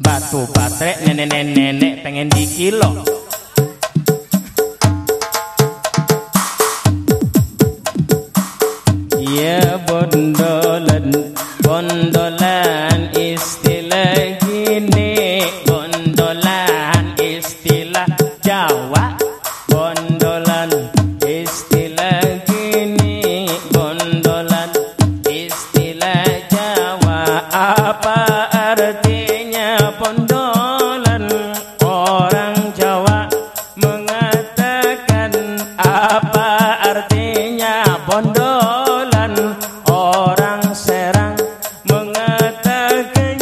Batu baterai nenek-nenek pengen dikilo. Apa artinya bondolan? Orang Serang mengatakan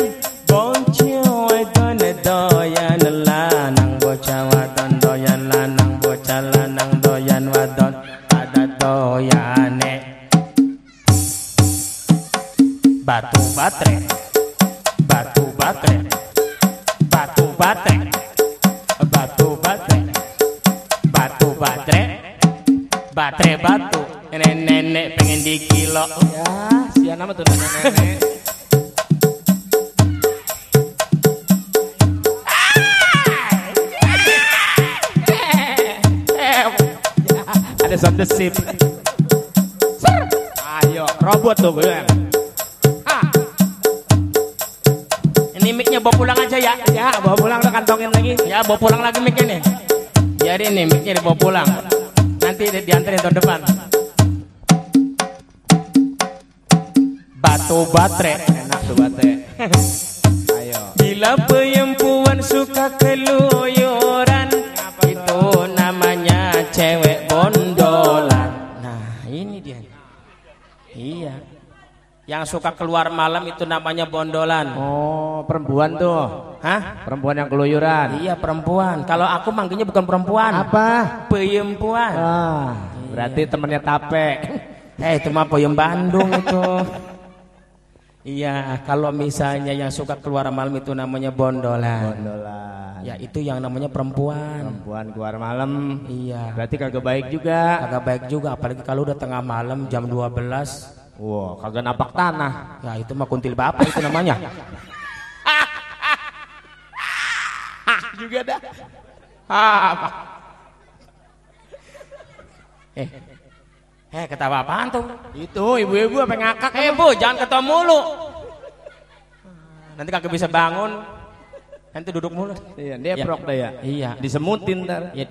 bocah wadon doyan lanang bocah wadon doyan lanang bocah lanang doyan wadon ada doyane batu baterai batu baterai batu baterai batu baterai batu baterai baterai batu. Nenek-nenek pengen dikilo Ya, sian nama tuh nenek-nenek. ada sound ship Ayo, robot tuh gue. Ah, ini micnya bawa pulang aja ya. Ya, bawa pulang udah kantongin lagi. ya bawa pulang lagi micnya nih. Jadi ini micnya dibawa pulang nanti di- diantarin tahun depan batu baterai Enak tuh bate. Ayo. Bila perempuan suka keluyuran Itu namanya cewek bondolan Nah ini dia Iya Yang suka keluar malam itu namanya bondolan Oh, perempuan tuh. Hah? Perempuan yang keluyuran. Iya perempuan Kalau aku manggilnya bukan perempuan Apa? Perempuan Ah, berarti temennya tape. Eh itu mah peyem Bandung itu Iya kalau misalnya yang suka keluar malam itu namanya bondolan Bondolan. Ya itu yang namanya perempuan Perempuan keluar malam. Iya Berarti kagak baik juga. Kagak baik juga apalagi kalau udah tengah malam jam 12 Wah, kagak napak tanah. Ya itu mah kuntil bapak itu namanya Juga dah. Apa? Eh Eh ketawa apaan tuh? Itu ibu-ibu apa ngakak? Eh bu jangan ketawa mulu Nanti kagak bisa bangun Nanti duduk mulu Iya, dia Ya. prok dah ya. Iya Disemutin ntar. Ya,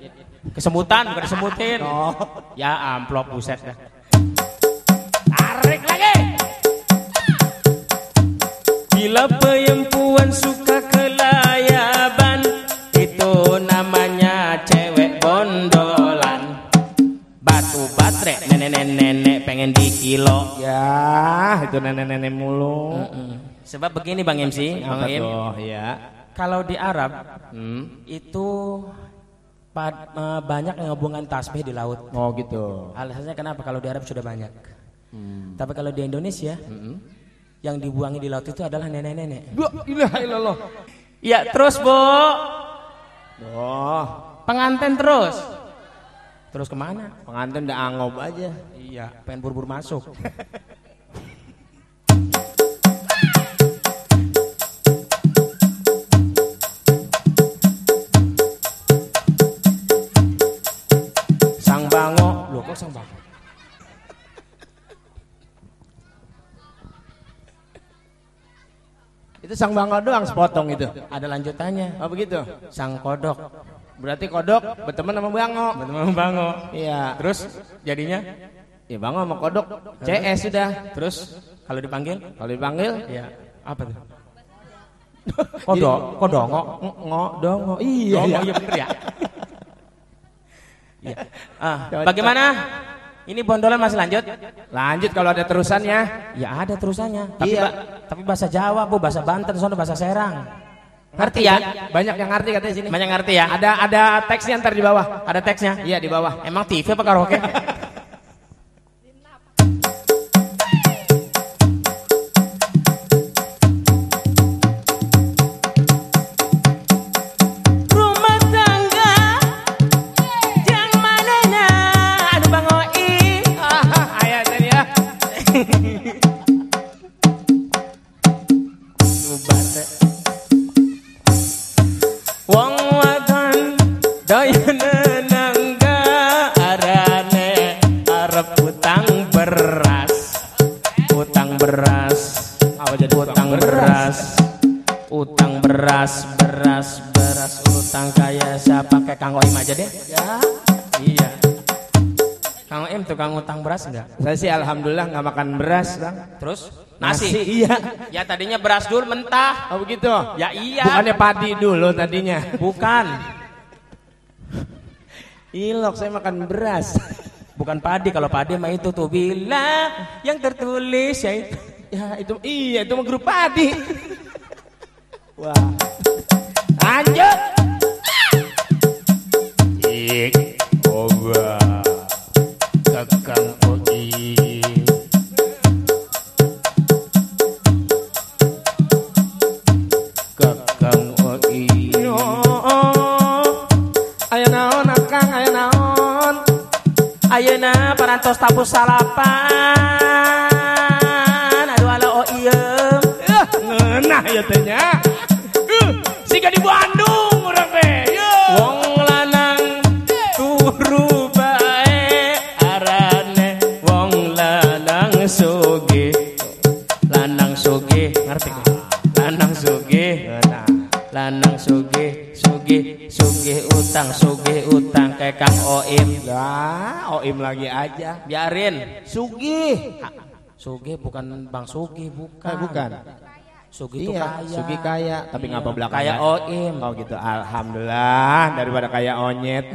kesemutan bukan disemutin Oh. Ya amplop buset dah Tarik lagi Bila perempuan suka kelayaban nenek-nenek pengen dikilo Ya, itu nenek-nenek mulu. Sebab begini Bang MC Bang Im? Ya. Kalau di Arab Hmm. itu pad- eh, banyak yang hubungan tasbih di laut Oh gitu. Alasannya kenapa? Kalau di Arab sudah banyak. Hmm. Tapi kalau di Indonesia, yang dibuangi di laut itu adalah nenek-nenek. Illallah. Ya terus bu, Oh, pengantin terus. Terus ke mana? pengantin udah angob aja. Iya, pengen buru-buru masuk. Sang Bango, loh kok Sang Bango? Itu sang bangga doang sepotong itu. Ada lanjutannya. Oh begitu. Sang Kodok, Berarti kodok berteman sama bango. teman Bango. Iya. Terus jadinya Ya bango sama kodok CS sudah. Terus kalau dipanggil? Kalau dipanggil Iya. Apa tuh? Kodok, kodongo. ngo dongo. Iya, Dongo, iya. iya bener ya. Iya. Ah, bagaimana? Ini bondolan masih lanjut? Lanjut kalau ada terusannya. Ya ada terusannya. Tapi Iya. ba- tapi bahasa Jawa, Bu, bahasa Banten, sono bahasa Serang. Ngerti ya? Banyak yang ngerti katanya sini. Banyak ngerti ya? Ada ada teksnya ntar di bawah. Ada teksnya? Iya di bawah. Emang TV apa karaoke? Hehehehe tukang utang beras enggak Saya sih alhamdulillah nggak makan beras, Bang. terus nasi, iya. ya tadinya beras dulu mentah Oh begitu. ya iya Bukannya padi dulu tadinya. bukan Ilok saya makan beras. bukan padi kalau padi mah itu tuh bila yang tertulis ya itu Ya itu iya itu mah grup padi. Wah. Lanjut. Ik oba kakang Ayeuna parantos tabu salapan aduh ala oh ieu eh, ngeunah ieu teh nya. Oim Lah, Oim lagi aja. biarin Sugih. soge bukan Bang Soge bukan Eh, bukan. Soge itu Iya, kaya Sugi kaya, tapi ngapa belakangnya? kayak Oim Oh gitu. Alhamdulillah daripada kayak onyet.